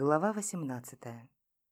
Глава 18.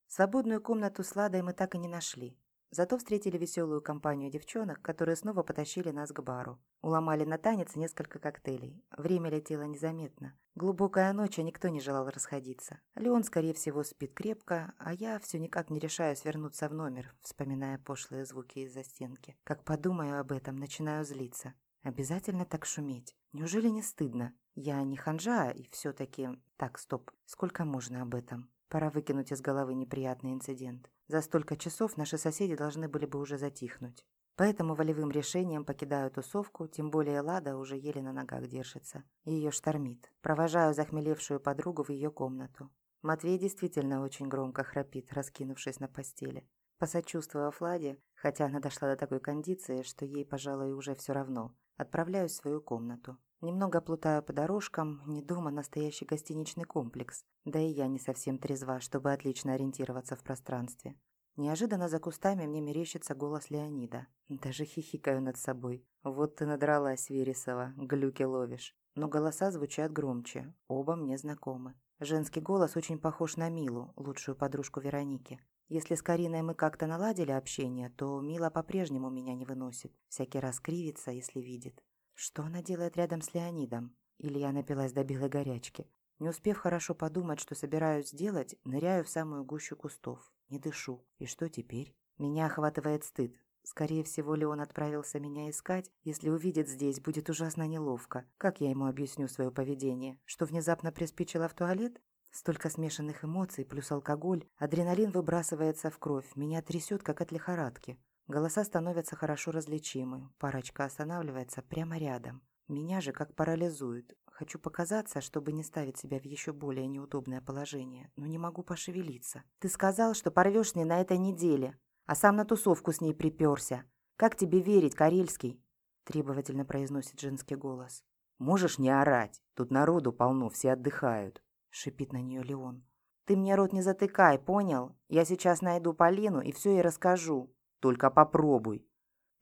Свободную комнату с Ладой мы так и не нашли. Зато встретили веселую компанию девчонок, которые снова потащили нас к бару. Уломали на танец несколько коктейлей. Время летело незаметно. Глубокая ночь, а никто не желал расходиться. Леон, скорее всего, спит крепко, а я все никак не решаюсь вернуться в номер, вспоминая пошлые звуки из-за стенки. Как подумаю об этом, начинаю злиться. Обязательно так шуметь. Неужели не стыдно? Я не ханжа, и все-таки... Так, стоп. Сколько можно об этом? Пора выкинуть из головы неприятный инцидент. За столько часов наши соседи должны были бы уже затихнуть. Поэтому волевым решением покидаю тусовку, тем более Лада уже еле на ногах держится. Ее штормит. Провожаю захмелевшую подругу в ее комнату. Матвей действительно очень громко храпит, раскинувшись на постели. Посочувствовав Ладе, хотя она дошла до такой кондиции, что ей, пожалуй, уже все равно, отправляюсь в свою комнату. Немного плутаю по дорожкам, не дома настоящий гостиничный комплекс. Да и я не совсем трезва, чтобы отлично ориентироваться в пространстве. Неожиданно за кустами мне мерещится голос Леонида. Даже хихикаю над собой. Вот ты надралась, Вересова, глюки ловишь. Но голоса звучат громче, оба мне знакомы. Женский голос очень похож на Милу, лучшую подружку Вероники. Если с Кариной мы как-то наладили общение, то Мила по-прежнему меня не выносит. Всякий раз кривится, если видит. Что она делает рядом с Леонидом? Или я напилась до белой горячки? Не успев хорошо подумать, что собираюсь сделать, ныряю в самую гущу кустов. Не дышу. И что теперь? Меня охватывает стыд. Скорее всего, Леон отправился меня искать. Если увидит здесь, будет ужасно неловко. Как я ему объясню свое поведение? Что внезапно приспичило в туалет? Столько смешанных эмоций, плюс алкоголь. Адреналин выбрасывается в кровь. Меня трясет, как от лихорадки. Голоса становятся хорошо различимы. Парочка останавливается прямо рядом. Меня же как парализует. Хочу показаться, чтобы не ставить себя в еще более неудобное положение, но не могу пошевелиться. Ты сказал, что порвешь с ней на этой неделе, а сам на тусовку с ней приперся. Как тебе верить, Карельский? Требовательно произносит женский голос. Можешь не орать, тут народу полно, все отдыхают. Шипит на нее Леон. Ты мне рот не затыкай, понял? Я сейчас найду Полину и все ей расскажу. Только попробуй.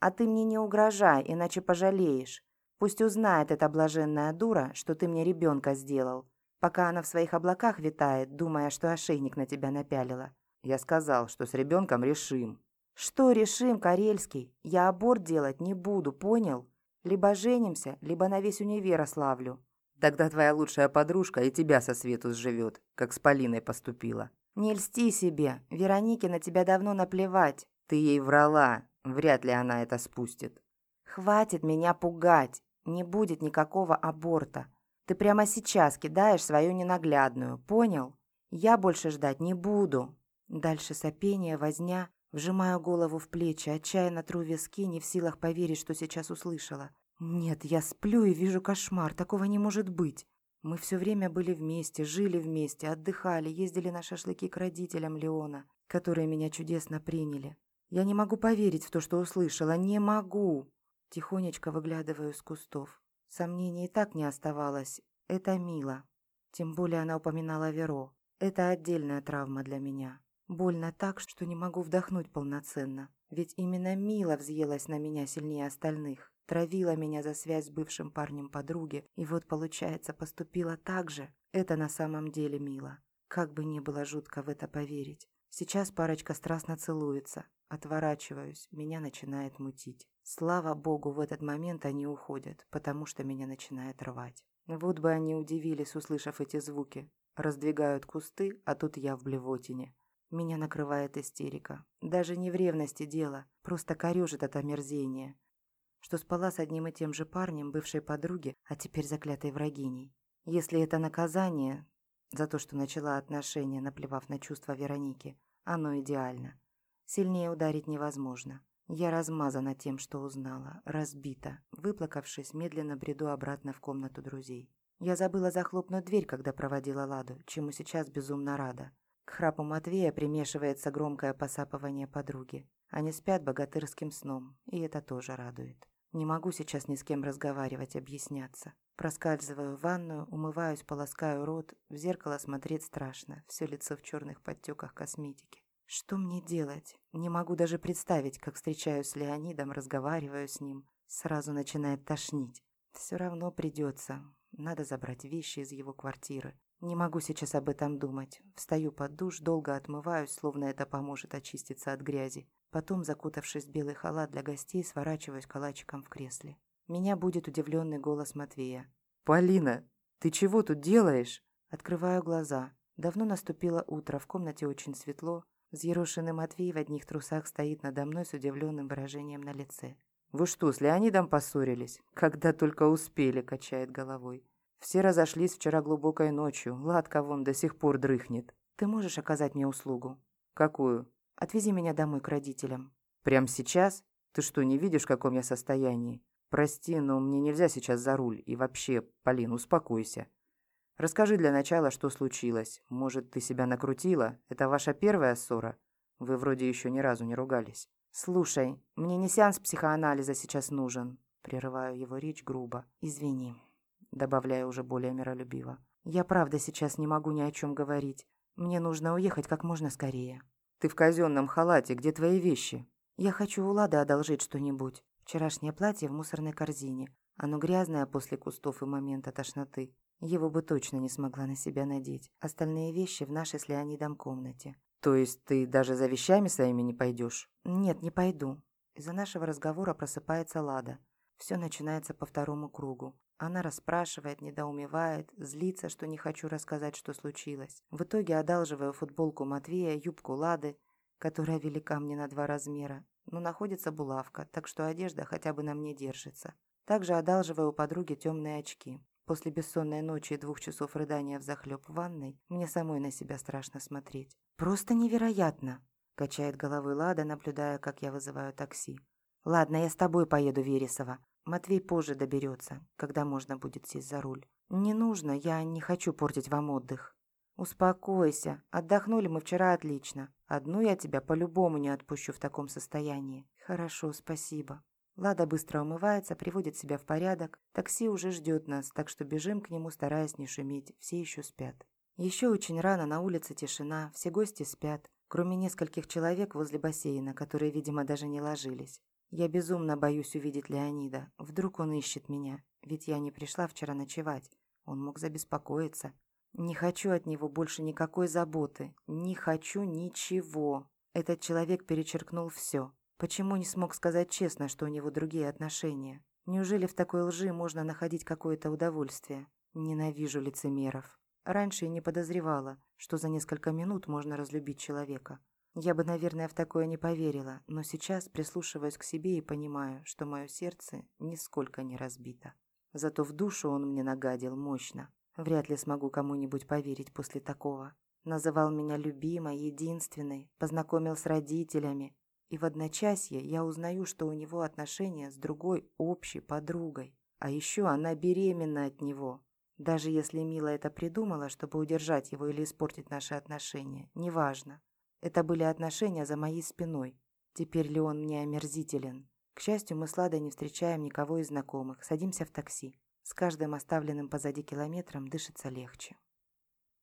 А ты мне не угрожай, иначе пожалеешь. Пусть узнает эта блаженная дура, что ты мне ребенка сделал, пока она в своих облаках витает, думая, что ошейник на тебя напялила. Я сказал, что с ребенком решим. Что решим, Карельский? Я аборт делать не буду, понял? Либо женимся, либо на весь универ ославлю. Тогда твоя лучшая подружка и тебя со свету сживет, как с Полиной поступила. Не льсти себе, Веронике на тебя давно наплевать. Ты ей врала, вряд ли она это спустит. Хватит меня пугать, не будет никакого аборта. Ты прямо сейчас кидаешь свою ненаглядную, понял? Я больше ждать не буду. Дальше сопение, возня. Вжимаю голову в плечи, отчаянно тру виски, не в силах поверить, что сейчас услышала. Нет, я сплю и вижу кошмар, такого не может быть. Мы все время были вместе, жили вместе, отдыхали, ездили на шашлыки к родителям Леона, которые меня чудесно приняли. Я не могу поверить в то, что услышала. Не могу. Тихонечко выглядываю из кустов. Сомнений и так не оставалось. Это Мила. Тем более она упоминала Веро. Это отдельная травма для меня. Больно так, что не могу вдохнуть полноценно. Ведь именно Мила взъелась на меня сильнее остальных. Травила меня за связь с бывшим парнем подруги. И вот, получается, поступила так же. Это на самом деле Мила. Как бы не было жутко в это поверить. Сейчас парочка страстно целуется. Отворачиваюсь, меня начинает мутить. Слава богу, в этот момент они уходят, потому что меня начинает рвать. Вот бы они удивились, услышав эти звуки. Раздвигают кусты, а тут я в блевотине. Меня накрывает истерика. Даже не в ревности дело, просто корежит от омерзения. Что спала с одним и тем же парнем, бывшей подруги, а теперь заклятой врагиней. Если это наказание, за то, что начала отношения, наплевав на чувства Вероники. Оно идеально. Сильнее ударить невозможно. Я размазана тем, что узнала, разбита. Выплакавшись, медленно бреду обратно в комнату друзей. Я забыла захлопнуть дверь, когда проводила Ладу, чему сейчас безумно рада. К храпу Матвея примешивается громкое посапывание подруги. Они спят богатырским сном, и это тоже радует. Не могу сейчас ни с кем разговаривать, объясняться. Проскальзываю в ванную, умываюсь, полоскаю рот. В зеркало смотреть страшно. Все лицо в черных подтеках косметики. Что мне делать? Не могу даже представить, как встречаюсь с Леонидом, разговариваю с ним. Сразу начинает тошнить. Все равно придется. Надо забрать вещи из его квартиры. Не могу сейчас об этом думать. Встаю под душ, долго отмываюсь, словно это поможет очиститься от грязи. Потом, закутавшись в белый халат для гостей, сворачиваюсь калачиком в кресле. Меня будет удивленный голос Матвея. «Полина, ты чего тут делаешь?» Открываю глаза. Давно наступило утро, в комнате очень светло. Взъерошенный Матвей в одних трусах стоит надо мной с удивленным выражением на лице. «Вы что, с Леонидом поссорились? Когда только успели», — качает головой. «Все разошлись вчера глубокой ночью. Ладка вон до сих пор дрыхнет». «Ты можешь оказать мне услугу?» «Какую?» «Отвези меня домой к родителям». «Прямо сейчас? Ты что, не видишь, в каком я состоянии? Прости, но мне нельзя сейчас за руль. И вообще, Полин, успокойся. Расскажи для начала, что случилось. Может, ты себя накрутила? Это ваша первая ссора? Вы вроде еще ни разу не ругались. Слушай, мне не сеанс психоанализа сейчас нужен. Прерываю его речь грубо. Извини. Добавляю уже более миролюбиво. Я правда сейчас не могу ни о чем говорить. Мне нужно уехать как можно скорее. Ты в казенном халате. Где твои вещи? Я хочу у Лады одолжить что-нибудь. Вчерашнее платье в мусорной корзине. Оно грязное после кустов и момента тошноты. Его бы точно не смогла на себя надеть. Остальные вещи в нашей с Леонидом комнате. То есть ты даже за вещами своими не пойдешь? Нет, не пойду. Из-за нашего разговора просыпается Лада. Все начинается по второму кругу. Она расспрашивает, недоумевает, злится, что не хочу рассказать, что случилось. В итоге одалживаю футболку Матвея, юбку Лады, которая велика мне на два размера, но находится булавка, так что одежда хотя бы на мне держится. Также одалживаю у подруги темные очки. После бессонной ночи и двух часов рыдания в ванной, мне самой на себя страшно смотреть. «Просто невероятно!» – качает головой Лада, наблюдая, как я вызываю такси. «Ладно, я с тобой поеду, Вересова. Матвей позже доберется, когда можно будет сесть за руль. Не нужно, я не хочу портить вам отдых». «Успокойся. Отдохнули мы вчера отлично. Одну я тебя по-любому не отпущу в таком состоянии». «Хорошо, спасибо». Лада быстро умывается, приводит себя в порядок. Такси уже ждет нас, так что бежим к нему, стараясь не шуметь. Все еще спят. Еще очень рано, на улице тишина, все гости спят, кроме нескольких человек возле бассейна, которые, видимо, даже не ложились. Я безумно боюсь увидеть Леонида. Вдруг он ищет меня, ведь я не пришла вчера ночевать. Он мог забеспокоиться. Не хочу от него больше никакой заботы. Не хочу ничего. Этот человек перечеркнул все. Почему не смог сказать честно, что у него другие отношения? Неужели в такой лжи можно находить какое-то удовольствие? Ненавижу лицемеров. Раньше и не подозревала, что за несколько минут можно разлюбить человека. Я бы, наверное, в такое не поверила, но сейчас прислушиваюсь к себе и понимаю, что мое сердце нисколько не разбито. Зато в душу он мне нагадил мощно. Вряд ли смогу кому-нибудь поверить после такого. Называл меня любимой, единственной, познакомил с родителями, и в одночасье я узнаю, что у него отношения с другой общей подругой. А еще она беременна от него. Даже если Мила это придумала, чтобы удержать его или испортить наши отношения, неважно. Это были отношения за моей спиной. Теперь ли он мне омерзителен? К счастью, мы с Ладой не встречаем никого из знакомых, садимся в такси. С каждым оставленным позади километром дышится легче.